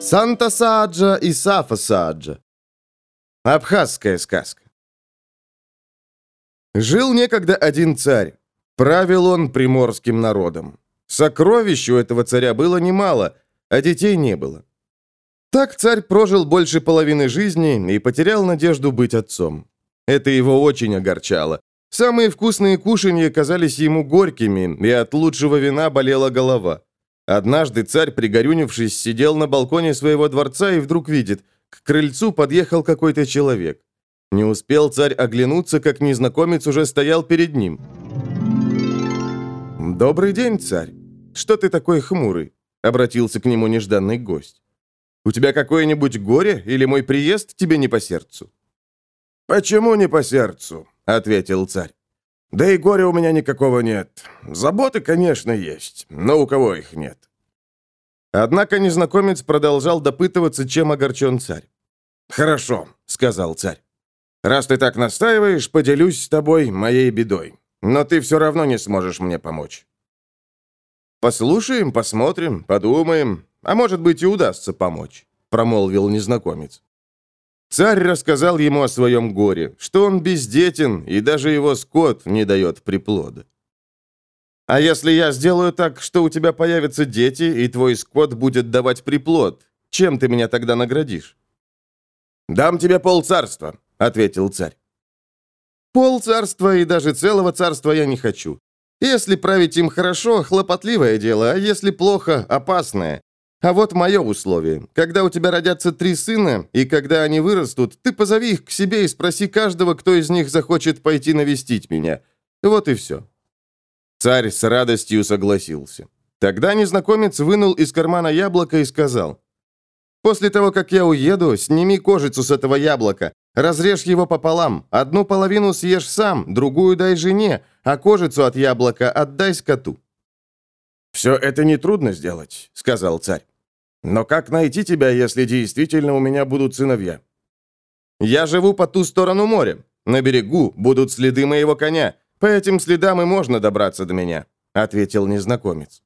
Санта Сааджа и Сафа Сааджа. Абхазская сказка. Жил некогда один царь. Правил он приморским народом. Сокровищ у этого царя было немало, а детей не было. Так царь прожил больше половины жизни и потерял надежду быть отцом. Это его очень огорчало. Самые вкусные кушанья казались ему горькими, и от лучшего вина болела голова. Однажды царь, пригорюнившись, сидел на балконе своего дворца и вдруг видит, к крыльцу подъехал какой-то человек. Не успел царь оглянуться, как незнакомец уже стоял перед ним. «Добрый день, царь. Что ты такой хмурый?» — обратился к нему нежданный гость. «У тебя какое-нибудь горе или мой приезд тебе не по сердцу?» «Почему не по сердцу?» — ответил царь. Да и горя у меня никакого нет. Заботы, конечно, есть, но у кого их нет? Однако незнакомец продолжал допытываться, чем огорчен царь. «Хорошо», — сказал царь. «Раз ты так настаиваешь, поделюсь с тобой моей бедой. Но ты все равно не сможешь мне помочь». «Послушаем, посмотрим, подумаем, а может быть и удастся помочь», — промолвил незнакомец. Царь рассказал ему о своем горе, что он бездетен, и даже его скот не дает приплода. «А если я сделаю так, что у тебя появятся дети, и твой скот будет давать приплод, чем ты меня тогда наградишь?» «Дам тебе полцарства», — ответил царь. «Полцарства и даже целого царства я не хочу. Если править им хорошо, хлопотливое дело, а если плохо, опасное. А вот мое условие. Когда у тебя родятся три сына, и когда они вырастут, ты позови их к себе и спроси каждого, кто из них захочет пойти навестить меня. Вот и все». Царь с радостью согласился. Тогда незнакомец вынул из кармана яблоко и сказал, «После того, как я уеду, сними кожицу с этого яблока, разрежь его пополам, одну половину съешь сам, другую дай жене, а кожицу от яблока отдай скоту». «Все это нетрудно сделать», — сказал царь. Но как найти тебя, если действительно у меня будут сыновья? Я живу по ту сторону моря. На берегу будут следы моего коня. По этим следам и можно добраться до меня», — ответил незнакомец.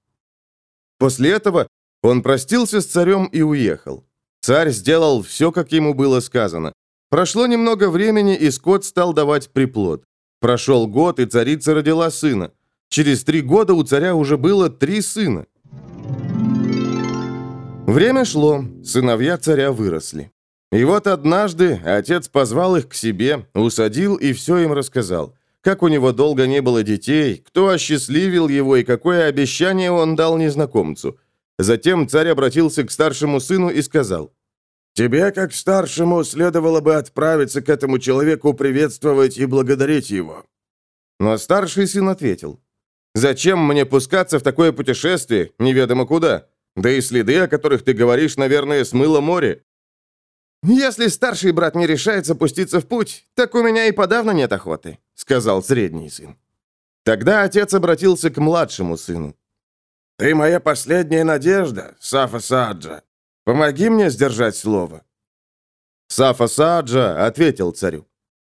После этого он простился с царем и уехал. Царь сделал все, как ему было сказано. Прошло немного времени, и скот стал давать приплод. Прошел год, и царица родила сына. Через три года у царя уже было три сына. Время шло, сыновья царя выросли. И вот однажды отец позвал их к себе, усадил и все им рассказал. Как у него долго не было детей, кто осчастливил его и какое обещание он дал незнакомцу. Затем царь обратился к старшему сыну и сказал, «Тебе, как старшему, следовало бы отправиться к этому человеку приветствовать и благодарить его». Но старший сын ответил, «Зачем мне пускаться в такое путешествие, неведомо куда? Да и следы, о которых ты говоришь, наверное, смыло море. «Если старший брат не решается пуститься в путь, так у меня и подавно нет охоты», — сказал средний сын. Тогда отец обратился к младшему сыну. «Ты моя последняя надежда, Сафа Сааджа. Помоги мне сдержать слово». Сафа Сааджа ответил царю.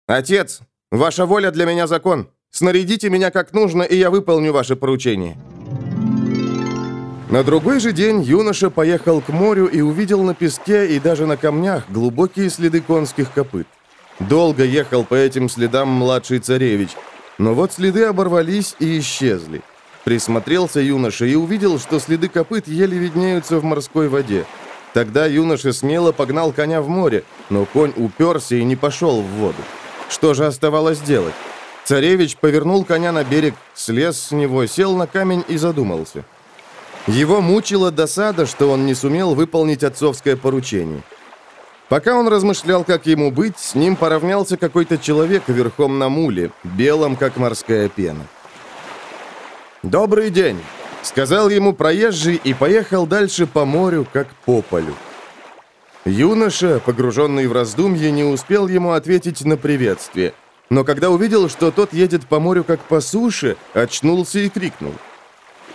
«Отец, ваша воля для меня закон. Снарядите меня как нужно, и я выполню ваше поручение». На другой же день юноша поехал к морю и увидел на песке и даже на камнях глубокие следы конских копыт. Долго ехал по этим следам младший царевич, но вот следы оборвались и исчезли. Присмотрелся юноша и увидел, что следы копыт еле виднеются в морской воде. Тогда юноша смело погнал коня в море, но конь уперся и не пошел в воду. Что же оставалось делать? Царевич повернул коня на берег, слез с него, сел на камень и задумался – его мучила досада, что он не сумел выполнить отцовское поручение. Пока он размышлял, как ему быть, с ним поравнялся какой-то человек верхом на муле, белом, как морская пена. «Добрый день!» — сказал ему проезжий и поехал дальше по морю, как по полю. Юноша, погруженный в раздумье, не успел ему ответить на приветствие, но когда увидел, что тот едет по морю, как по суше, очнулся и крикнул —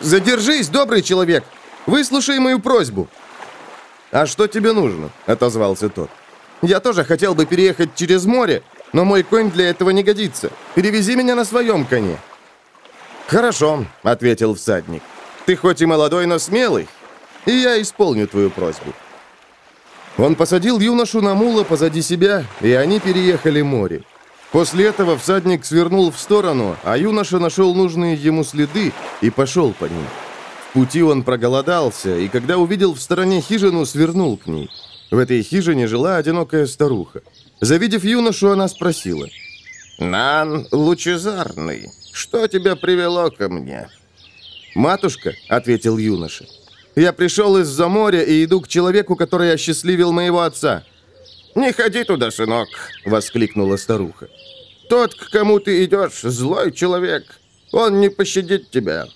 «Задержись, добрый человек! Выслушай мою просьбу!» «А что тебе нужно?» — отозвался тот. «Я тоже хотел бы переехать через море, но мой конь для этого не годится. Перевези меня на своем коне». «Хорошо», — ответил всадник. Ты хоть и молодой, но смелый, и я исполню твою просьбу». Он посадил юношу на мула позади себя, и они переехали море. После этого всадник свернул в сторону, а юноша нашел нужные ему следы и пошел по ним. В пути он проголодался, и когда увидел в стороне хижину, свернул к ней. В этой хижине жила одинокая старуха. Завидев юношу, она спросила. «Нан лучезарный, что тебя привело ко мне?» «Матушка», — ответил юноша, — «я пришел из-за моря и иду к человеку, который осчастливил моего отца». «Не ходи туда, сынок», — воскликнула старуха. «Тот, к кому ты идешь, злой человек. Он не пощадит тебя».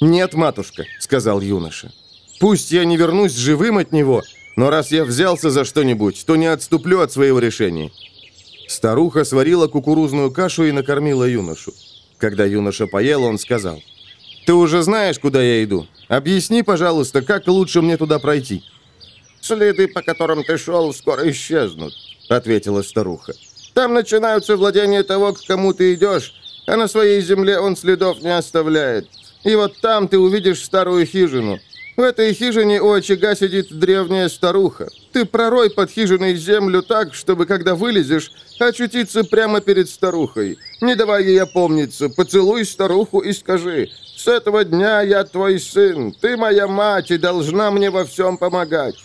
«Нет, матушка», — сказал юноша. «Пусть я не вернусь живым от него, но раз я взялся за что-нибудь, то не отступлю от своего решения». Старуха сварила кукурузную кашу и накормила юношу. Когда юноша поел, он сказал, «Ты уже знаешь, куда я иду. Объясни, пожалуйста, как лучше мне туда пройти?» «Следы, по которым ты шел, скоро исчезнут», — ответила старуха. «Там начинаются владения того, к кому ты идешь, а на своей земле он следов не оставляет. И вот там ты увидишь старую хижину. В этой хижине у очага сидит древняя старуха. Ты пророй под хижиной землю так, чтобы, когда вылезешь, очутиться прямо перед старухой. Не давай ей опомниться, поцелуй старуху и скажи, «С этого дня я твой сын, ты моя мать и должна мне во всем помогать».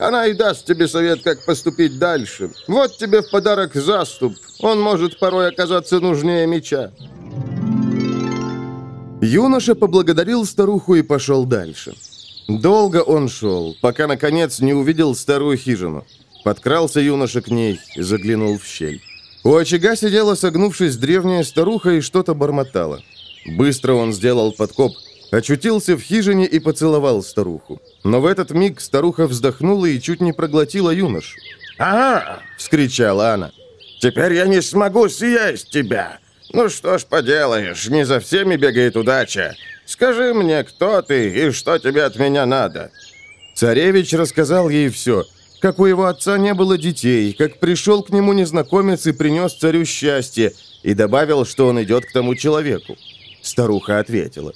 Она и даст тебе совет, как поступить дальше. Вот тебе в подарок заступ. Он может порой оказаться нужнее меча». Юноша поблагодарил старуху и пошел дальше. Долго он шел, пока, наконец, не увидел старую хижину. Подкрался юноша к ней и заглянул в щель. У очага сидела, согнувшись, древняя старуха и что-то бормотала. Быстро он сделал подкоп, очутился в хижине и поцеловал старуху. Но в этот миг старуха вздохнула и чуть не проглотила юношу. «Ага!» — вскричала она. «Теперь я не смогу съесть тебя! Ну что ж поделаешь, не за всеми бегает удача. Скажи мне, кто ты и что тебе от меня надо?» Царевич рассказал ей все. Как у его отца не было детей, как пришел к нему незнакомец и принес царю счастье, и добавил, что он идет к тому человеку. Старуха ответила.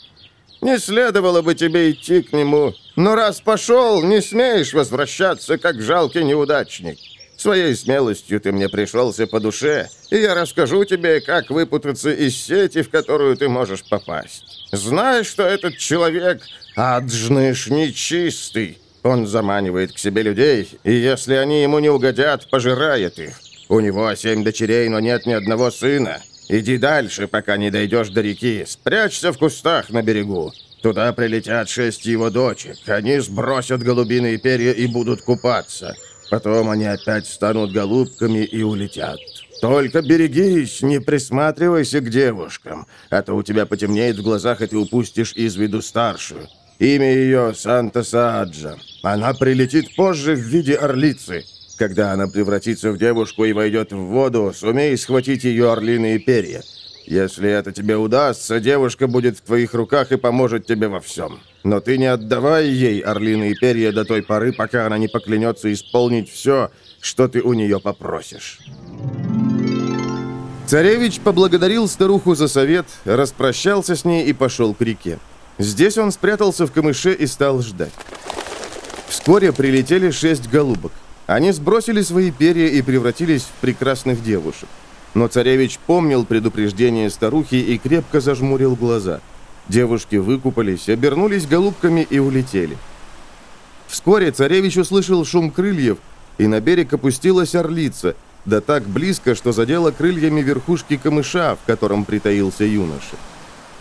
«Не следовало бы тебе идти к нему, но раз пошел, не смеешь возвращаться, как жалкий неудачник. Своей смелостью ты мне пришелся по душе, и я расскажу тебе, как выпутаться из сети, в которую ты можешь попасть. Знаешь, что этот человек аджныш нечистый. Он заманивает к себе людей, и если они ему не угодят, пожирает их. У него семь дочерей, но нет ни одного сына. Иди дальше, пока не дойдешь до реки. Спрячься в кустах на берегу. Туда прилетят шесть его дочек. Они сбросят голубиные перья и будут купаться. Потом они опять станут голубками и улетят. Только берегись, не присматривайся к девушкам, а то у тебя потемнеет в глазах, и ты упустишь из виду старшую. Имя ее Санта Сааджа. Она прилетит позже в виде орлицы. Когда она превратится в девушку и войдет в воду, сумей схватить ее орлиные перья. Если это тебе удастся, девушка будет в твоих руках и поможет тебе во всем. Но ты не отдавай ей орлиные перья до той поры, пока она не поклянется исполнить все, что ты у нее попросишь». Царевич поблагодарил старуху за совет, распрощался с ней и пошел к реке. Здесь он спрятался в камыше и стал ждать. Вскоре прилетели шесть голубок. Они сбросили свои перья и превратились в прекрасных девушек. Но царевич помнил предупреждение старухи и крепко зажмурил глаза. Девушки выкупались, обернулись голубками и улетели. Вскоре царевич услышал шум крыльев, и на берег опустилась орлица, да так близко, что задела крыльями верхушки камыша, в котором притаился юноша.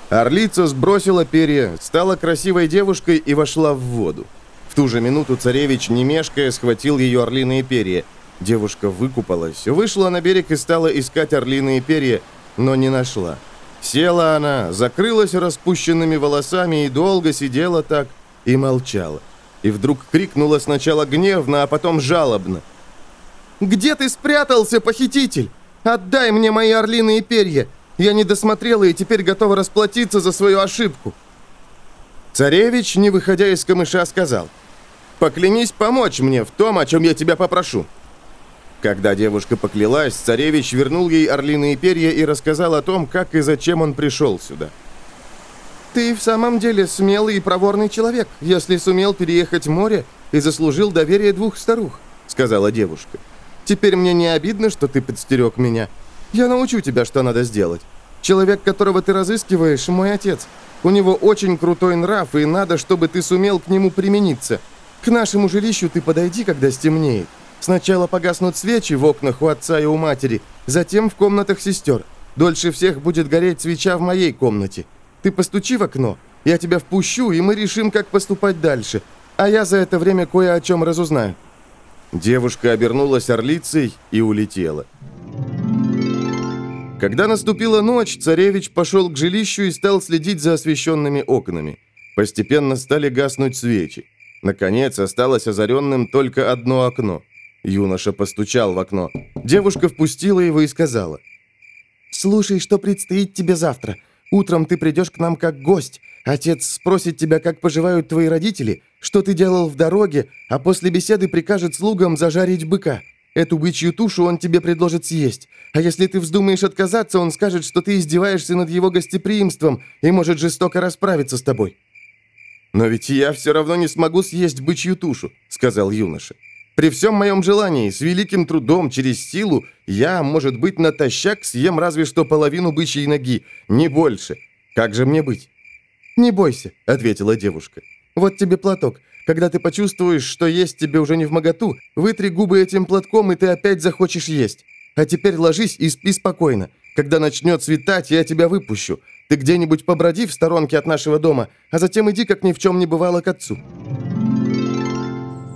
Орлица сбросила перья, стала красивой девушкой и вошла в воду. В ту же минуту царевич, не мешкая, схватил ее орлиные перья – Девушка выкупалась, вышла на берег и стала искать орлиные перья, но не нашла. Села она, закрылась распущенными волосами и долго сидела так и молчала. И вдруг крикнула сначала гневно, а потом жалобно. «Где ты спрятался, похититель? Отдай мне мои орлиные перья! Я не досмотрела и теперь готова расплатиться за свою ошибку!» Царевич, не выходя из камыша, сказал, «Поклянись помочь мне в том, о чем я тебя попрошу». Когда девушка поклялась, царевич вернул ей орлиные перья и рассказал о том, как и зачем он пришел сюда. «Ты в самом деле смелый и проворный человек, если сумел переехать море и заслужил доверие двух старух», — сказала девушка. «Теперь мне не обидно, что ты подстерег меня. Я научу тебя, что надо сделать. Человек, которого ты разыскиваешь, мой отец. У него очень крутой нрав, и надо, чтобы ты сумел к нему примениться. К нашему жилищу ты подойди, когда стемнеет. Сначала погаснут свечи в окнах у отца и у матери, затем в комнатах сестер. Дольше всех будет гореть свеча в моей комнате. Ты постучи в окно, я тебя впущу, и мы решим, как поступать дальше. А я за это время кое о чем разузнаю». Девушка обернулась орлицей и улетела. Когда наступила ночь, царевич пошел к жилищу и стал следить за освещенными окнами. Постепенно стали гаснуть свечи. Наконец, осталось озаренным только одно окно. Юноша постучал в окно. Девушка впустила его и сказала. «Слушай, что предстоит тебе завтра. Утром ты придешь к нам как гость. Отец спросит тебя, как поживают твои родители, что ты делал в дороге, а после беседы прикажет слугам зажарить быка. Эту бычью тушу он тебе предложит съесть. А если ты вздумаешь отказаться, он скажет, что ты издеваешься над его гостеприимством и может жестоко расправиться с тобой». «Но ведь я все равно не смогу съесть бычью тушу», — сказал юноша. «При всем моем желании, с великим трудом, через силу, я, может быть, натощак съем разве что половину бычьей ноги, не больше. Как же мне быть?» «Не бойся», — ответила девушка. «Вот тебе платок. Когда ты почувствуешь, что есть тебе уже не в моготу, вытри губы этим платком, и ты опять захочешь есть. А теперь ложись и спи спокойно. Когда начнет светать, я тебя выпущу. Ты где-нибудь поброди в сторонке от нашего дома, а затем иди, как ни в чем не бывало, к отцу».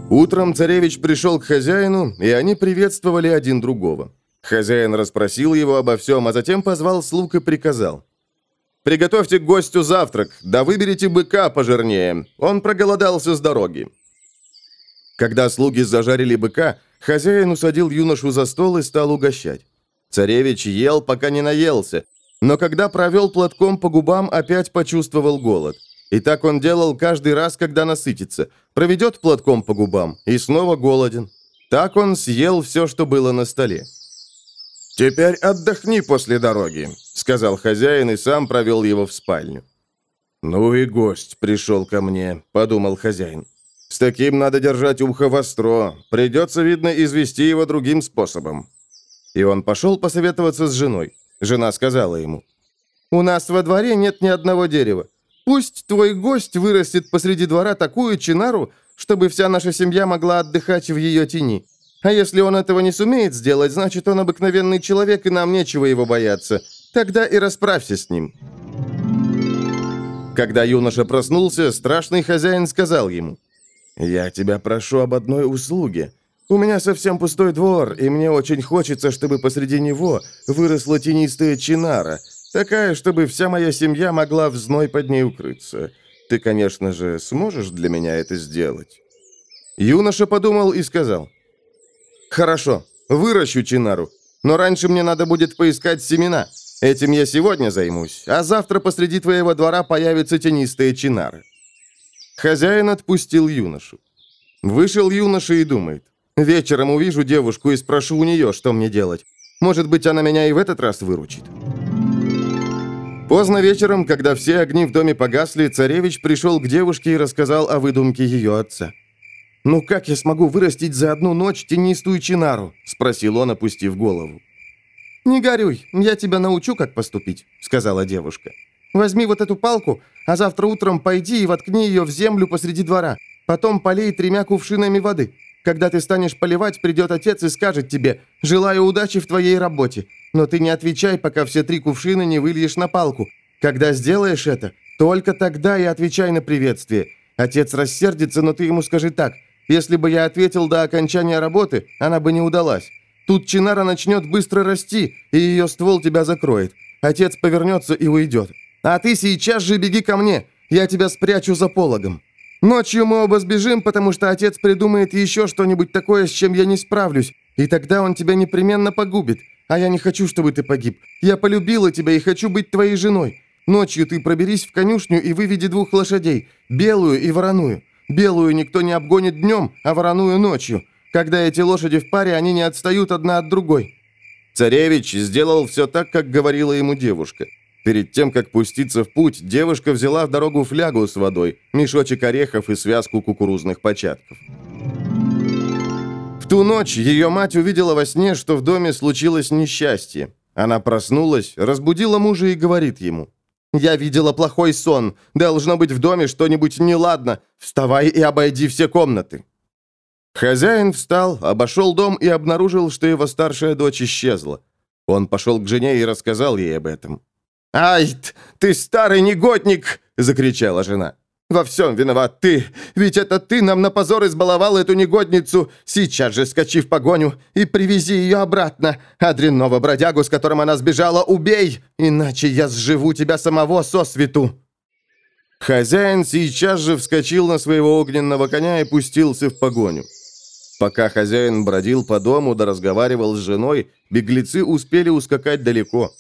Утром царевич пришел к хозяину, и они приветствовали один другого. Хозяин расспросил его обо всем, а затем позвал слуг и приказал. «Приготовьте гостю завтрак, да выберите быка пожирнее. Он проголодался с дороги». Когда слуги зажарили быка, хозяин усадил юношу за стол и стал угощать. Царевич ел, пока не наелся, но когда провел платком по губам, опять почувствовал голод. И так он делал каждый раз, когда насытится. Проведет платком по губам и снова голоден. Так он съел все, что было на столе. «Теперь отдохни после дороги», — сказал хозяин и сам провел его в спальню. «Ну и гость пришел ко мне», — подумал хозяин. «С таким надо держать ухо востро. Придется, видно, извести его другим способом». И он пошел посоветоваться с женой. Жена сказала ему. «У нас во дворе нет ни одного дерева. Пусть твой гость вырастет посреди двора такую чинару, чтобы вся наша семья могла отдыхать в ее тени. А если он этого не сумеет сделать, значит, он обыкновенный человек, и нам нечего его бояться. Тогда и расправься с ним». Когда юноша проснулся, страшный хозяин сказал ему, «Я тебя прошу об одной услуге. У меня совсем пустой двор, и мне очень хочется, чтобы посреди него выросла тенистая чинара, Такая, чтобы вся моя семья могла в зной под ней укрыться. Ты, конечно же, сможешь для меня это сделать?» Юноша подумал и сказал. «Хорошо, выращу чинару, но раньше мне надо будет поискать семена. Этим я сегодня займусь, а завтра посреди твоего двора появятся тенистые чинары». Хозяин отпустил юношу. Вышел юноша и думает. «Вечером увижу девушку и спрошу у нее, что мне делать. Может быть, она меня и в этот раз выручит». Поздно вечером, когда все огни в доме погасли, царевич пришел к девушке и рассказал о выдумке ее отца. «Ну как я смогу вырастить за одну ночь тенистую чинару?» – спросил он, опустив голову. «Не горюй, я тебя научу, как поступить», – сказала девушка. «Возьми вот эту палку, а завтра утром пойди и воткни ее в землю посреди двора. Потом полей тремя кувшинами воды. Когда ты станешь поливать, придет отец и скажет тебе «Желаю удачи в твоей работе». Но ты не отвечай, пока все три кувшина не выльешь на палку. Когда сделаешь это, только тогда и отвечай на приветствие. Отец рассердится, но ты ему скажи так. Если бы я ответил до окончания работы, она бы не удалась. Тут чинара начнет быстро расти, и ее ствол тебя закроет. Отец повернется и уйдет. А ты сейчас же беги ко мне. Я тебя спрячу за пологом. Ночью мы оба сбежим, потому что отец придумает еще что-нибудь такое, с чем я не справлюсь, и тогда он тебя непременно погубит. А я не хочу, чтобы ты погиб. Я полюбила тебя и хочу быть твоей женой. Ночью ты проберись в конюшню и выведи двух лошадей, белую и вороную. Белую никто не обгонит днем, а вороную ночью. Когда эти лошади в паре, они не отстают одна от другой». Царевич сделал все так, как говорила ему девушка. Перед тем, как пуститься в путь, девушка взяла в дорогу флягу с водой, мешочек орехов и связку кукурузных початков. В ту ночь ее мать увидела во сне, что в доме случилось несчастье. Она проснулась, разбудила мужа и говорит ему, «Я видела плохой сон. Должно быть в доме что-нибудь неладно. Вставай и обойди все комнаты». Хозяин встал, обошел дом и обнаружил, что его старшая дочь исчезла. Он пошел к жене и рассказал ей об этом. «Ай, ты старый негодник!» — закричала жена. «Во всем виноват ты, ведь это ты нам на позор избаловал эту негодницу. Сейчас же скачи в погоню и привези ее обратно. А бродягу, с которым она сбежала, убей, иначе я сживу тебя самого со свету». Хозяин сейчас же вскочил на своего огненного коня и пустился в погоню. Пока хозяин бродил по дому да разговаривал с женой, беглецы успели ускакать далеко.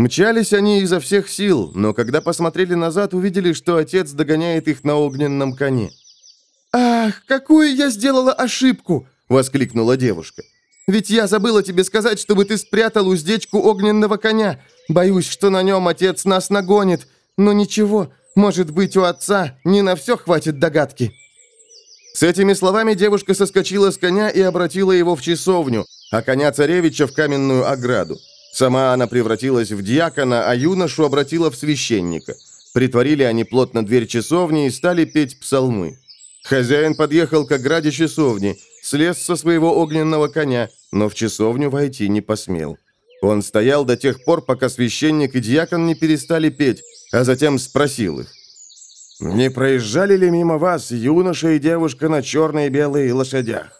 Мчались они изо всех сил, но когда посмотрели назад, увидели, что отец догоняет их на огненном коне. «Ах, какую я сделала ошибку!» — воскликнула девушка. «Ведь я забыла тебе сказать, чтобы ты спрятал уздечку огненного коня. Боюсь, что на нем отец нас нагонит. Но ничего, может быть, у отца не на все хватит догадки». С этими словами девушка соскочила с коня и обратила его в часовню, а коня царевича в каменную ограду. Сама она превратилась в диакона, а юношу обратила в священника. Притворили они плотно дверь часовни и стали петь псалмы. Хозяин подъехал к ограде часовни, слез со своего огненного коня, но в часовню войти не посмел. Он стоял до тех пор, пока священник и диакон не перестали петь, а затем спросил их. «Не проезжали ли мимо вас юноша и девушка на черной и белой лошадях?»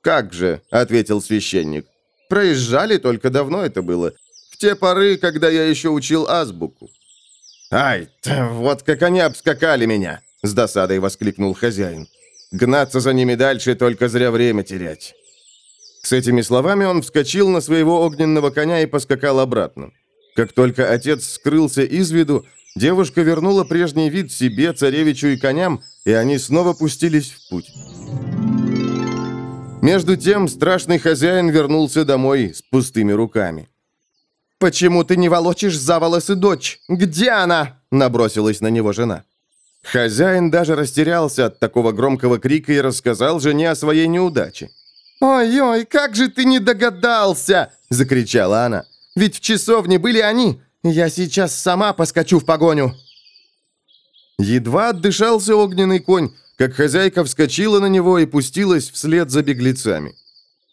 «Как же», — ответил священник. Проезжали, только давно это было. В те поры, когда я еще учил азбуку. «Ай, вот как они обскакали меня!» — с досадой воскликнул хозяин. «Гнаться за ними дальше, только зря время терять». С этими словами он вскочил на своего огненного коня и поскакал обратно. Как только отец скрылся из виду, девушка вернула прежний вид себе, царевичу и коням, и они снова пустились в путь. Между тем страшный хозяин вернулся домой с пустыми руками. «Почему ты не волочишь за волосы дочь? Где она?» – набросилась на него жена. Хозяин даже растерялся от такого громкого крика и рассказал жене о своей неудаче. «Ой-ой, как же ты не догадался!» – закричала она. «Ведь в часовне были они! Я сейчас сама поскочу в погоню!» Едва отдышался огненный конь, как хозяйка вскочила на него и пустилась вслед за беглецами.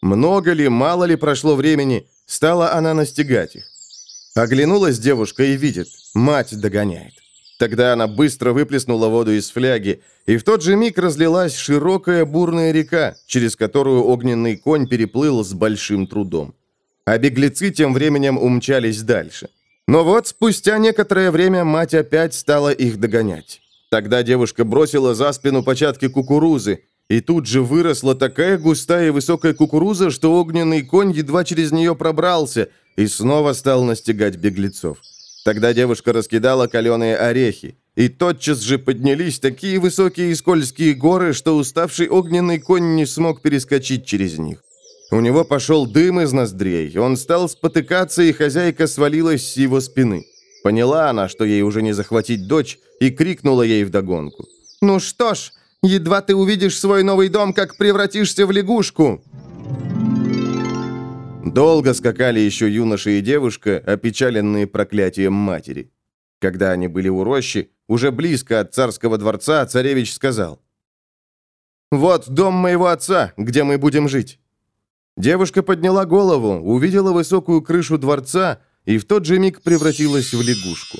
Много ли, мало ли прошло времени, стала она настигать их. Оглянулась девушка и видит, мать догоняет. Тогда она быстро выплеснула воду из фляги, и в тот же миг разлилась широкая бурная река, через которую огненный конь переплыл с большим трудом. А беглецы тем временем умчались дальше. Но вот спустя некоторое время мать опять стала их догонять. Тогда девушка бросила за спину початки кукурузы, и тут же выросла такая густая и высокая кукуруза, что огненный конь едва через нее пробрался и снова стал настигать беглецов. Тогда девушка раскидала каленые орехи, и тотчас же поднялись такие высокие и скользкие горы, что уставший огненный конь не смог перескочить через них. У него пошел дым из ноздрей, он стал спотыкаться, и хозяйка свалилась с его спины. Поняла она, что ей уже не захватить дочь, и крикнула ей вдогонку. «Ну что ж, едва ты увидишь свой новый дом, как превратишься в лягушку!» Долго скакали еще юноша и девушка, опечаленные проклятием матери. Когда они были у рощи, уже близко от царского дворца, царевич сказал. «Вот дом моего отца, где мы будем жить». Девушка подняла голову, увидела высокую крышу дворца и в тот же миг превратилась в лягушку.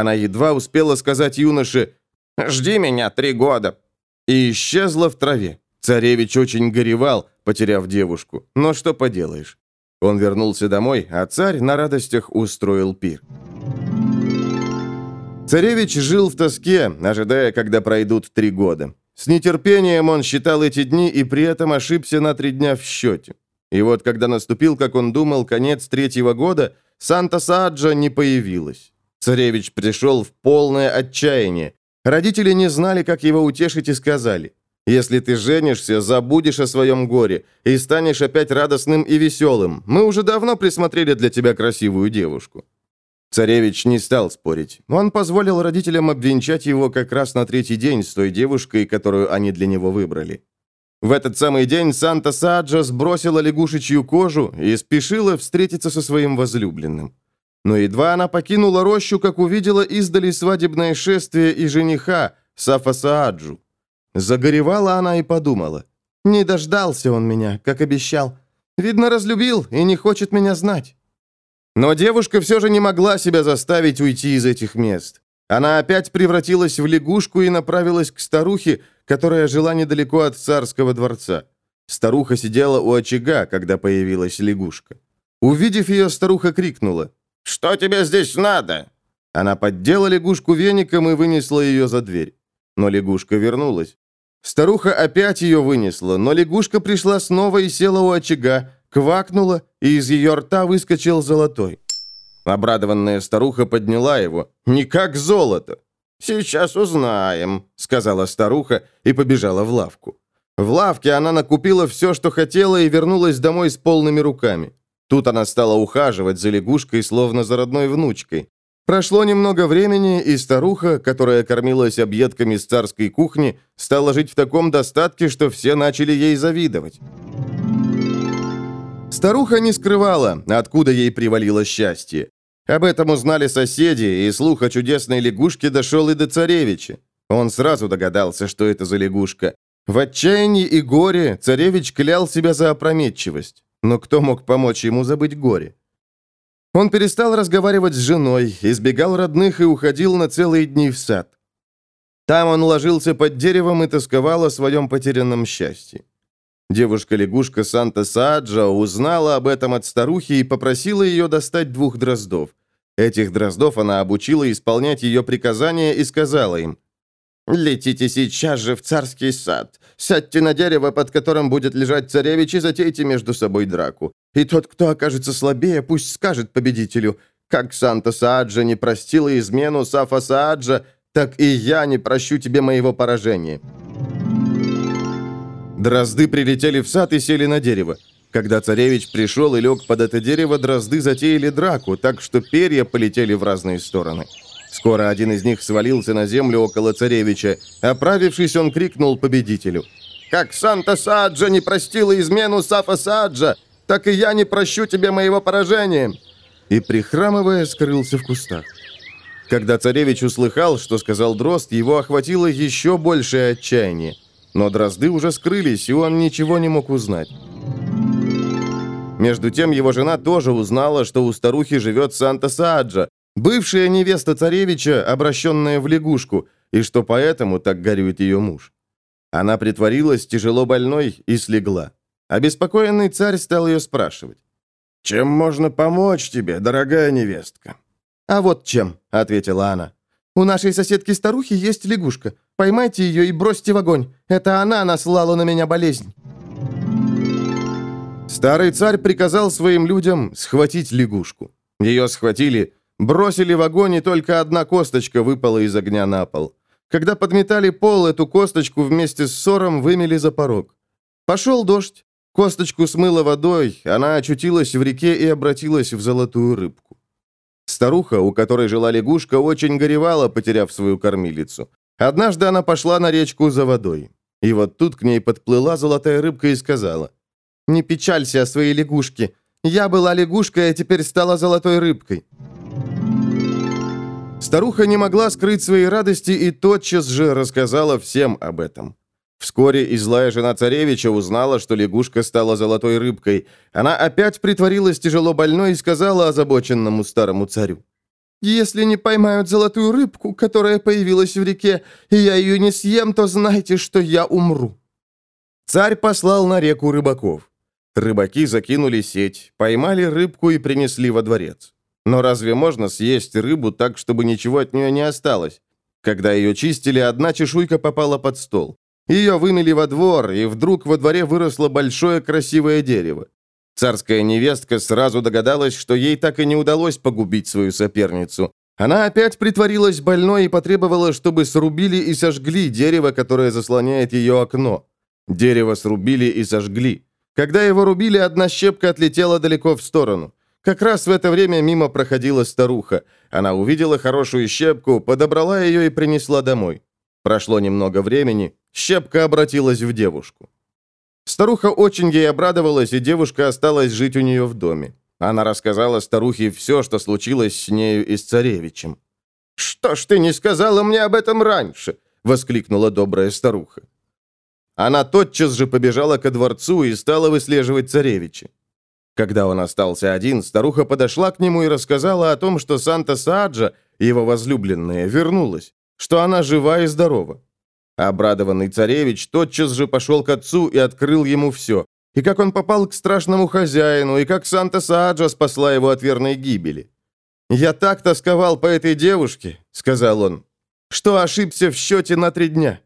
Она едва успела сказать юноше «Жди меня три года» и исчезла в траве. Царевич очень горевал, потеряв девушку. Но что поделаешь. Он вернулся домой, а царь на радостях устроил пир. Царевич жил в тоске, ожидая, когда пройдут три года. С нетерпением он считал эти дни и при этом ошибся на три дня в счете. И вот когда наступил, как он думал, конец третьего года, Санта-Сааджа не появилась. Царевич пришел в полное отчаяние. Родители не знали, как его утешить, и сказали, «Если ты женишься, забудешь о своем горе и станешь опять радостным и веселым. Мы уже давно присмотрели для тебя красивую девушку». Царевич не стал спорить. Он позволил родителям обвенчать его как раз на третий день с той девушкой, которую они для него выбрали. В этот самый день Санта Сааджа сбросила лягушечью кожу и спешила встретиться со своим возлюбленным. Но едва она покинула рощу, как увидела издали свадебное шествие и жениха, Сафа Сааджу. Загоревала она и подумала. «Не дождался он меня, как обещал. Видно, разлюбил и не хочет меня знать». Но девушка все же не могла себя заставить уйти из этих мест. Она опять превратилась в лягушку и направилась к старухе, которая жила недалеко от царского дворца. Старуха сидела у очага, когда появилась лягушка. Увидев ее, старуха крикнула. «Что тебе здесь надо?» Она поддела лягушку веником и вынесла ее за дверь. Но лягушка вернулась. Старуха опять ее вынесла, но лягушка пришла снова и села у очага, квакнула, и из ее рта выскочил золотой. Обрадованная старуха подняла его. Не как золото. «Сейчас узнаем», — сказала старуха и побежала в лавку. В лавке она накупила все, что хотела, и вернулась домой с полными руками. Тут она стала ухаживать за лягушкой, словно за родной внучкой. Прошло немного времени, и старуха, которая кормилась объедками с царской кухни, стала жить в таком достатке, что все начали ей завидовать. Старуха не скрывала, откуда ей привалило счастье. Об этом узнали соседи, и слух о чудесной лягушке дошел и до царевича. Он сразу догадался, что это за лягушка. В отчаянии и горе царевич клял себя за опрометчивость. Но кто мог помочь ему забыть горе? Он перестал разговаривать с женой, избегал родных и уходил на целые дни в сад. Там он ложился под деревом и тосковал о своем потерянном счастье. Девушка-лягушка Санта Сааджа узнала об этом от старухи и попросила ее достать двух дроздов. Этих дроздов она обучила исполнять ее приказания и сказала им, «Летите сейчас же в царский сад, сядьте на дерево, под которым будет лежать царевич, и затейте между собой драку. И тот, кто окажется слабее, пусть скажет победителю, как Санта Сааджа не простила измену Сафа Сааджа, так и я не прощу тебе моего поражения». Дрозды прилетели в сад и сели на дерево. Когда царевич пришел и лег под это дерево, дрозды затеяли драку, так что перья полетели в разные стороны. Скоро один из них свалился на землю около царевича. Оправившись, он крикнул победителю. «Как Санта Саджа не простила измену Сафа Саджа, так и я не прощу тебе моего поражения!» И, прихрамывая, скрылся в кустах. Когда царевич услыхал, что сказал дрозд, его охватило еще большее отчаяние. Но дрозды уже скрылись, и он ничего не мог узнать. Между тем его жена тоже узнала, что у старухи живет Санта Сааджа, бывшая невеста царевича, обращенная в лягушку, и что поэтому так горюет ее муж. Она притворилась тяжело больной и слегла. Обеспокоенный царь стал ее спрашивать. «Чем можно помочь тебе, дорогая невестка?» «А вот чем», — ответила она. «У нашей соседки-старухи есть лягушка. Поймайте ее и бросьте в огонь. Это она наслала на меня болезнь». Старый царь приказал своим людям схватить лягушку. Ее схватили, бросили в огонь, и только одна косточка выпала из огня на пол. Когда подметали пол, эту косточку вместе с ссором вымели за порог. Пошел дождь. Косточку смыло водой, она очутилась в реке и обратилась в золотую рыбку. Старуха, у которой жила лягушка, очень горевала, потеряв свою кормилицу. Однажды она пошла на речку за водой. И вот тут к ней подплыла золотая рыбка и сказала, «Не печалься о своей лягушке. Я была лягушкой, а теперь стала золотой рыбкой». Старуха не могла скрыть своей радости и тотчас же рассказала всем об этом. Вскоре и злая жена царевича узнала, что лягушка стала золотой рыбкой. Она опять притворилась тяжело больной и сказала озабоченному старому царю. «Если не поймают золотую рыбку, которая появилась в реке, и я ее не съем, то знайте, что я умру». Царь послал на реку рыбаков. Рыбаки закинули сеть, поймали рыбку и принесли во дворец. Но разве можно съесть рыбу так, чтобы ничего от нее не осталось? Когда ее чистили, одна чешуйка попала под стол. Ее вымели во двор, и вдруг во дворе выросло большое красивое дерево. Царская невестка сразу догадалась, что ей так и не удалось погубить свою соперницу. Она опять притворилась больной и потребовала, чтобы срубили и сожгли дерево, которое заслоняет ее окно. Дерево срубили и сожгли. Когда его рубили, одна щепка отлетела далеко в сторону. Как раз в это время мимо проходила старуха. Она увидела хорошую щепку, подобрала ее и принесла домой. Прошло немного времени, щепка обратилась в девушку. Старуха очень ей обрадовалась, и девушка осталась жить у нее в доме. Она рассказала старухе все, что случилось с нею и с царевичем. «Что ж ты не сказала мне об этом раньше?» — воскликнула добрая старуха. Она тотчас же побежала ко дворцу и стала выслеживать царевича. Когда он остался один, старуха подошла к нему и рассказала о том, что Санта-Сааджа, его возлюбленная, вернулась, что она жива и здорова. Обрадованный царевич тотчас же пошел к отцу и открыл ему все, и как он попал к страшному хозяину, и как Санта-Сааджа спасла его от верной гибели. «Я так тосковал по этой девушке», — сказал он, — «что ошибся в счете на три дня».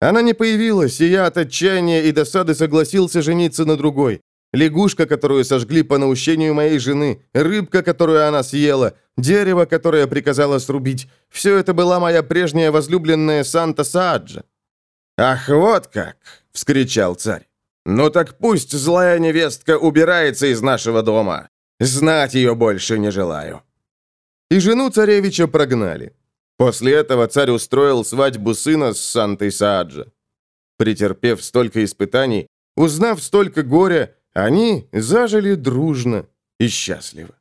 Она не появилась, и я от отчаяния и досады согласился жениться на другой. Лягушка, которую сожгли по наущению моей жены, рыбка, которую она съела, дерево, которое приказала срубить — все это была моя прежняя возлюбленная Санта-Сааджа». «Ах, вот как!» — вскричал царь. «Ну так пусть злая невестка убирается из нашего дома. Знать ее больше не желаю». И жену царевича прогнали. После этого царь устроил свадьбу сына с Сантой Сааджа. Претерпев столько испытаний, узнав столько горя, они зажили дружно и счастливо.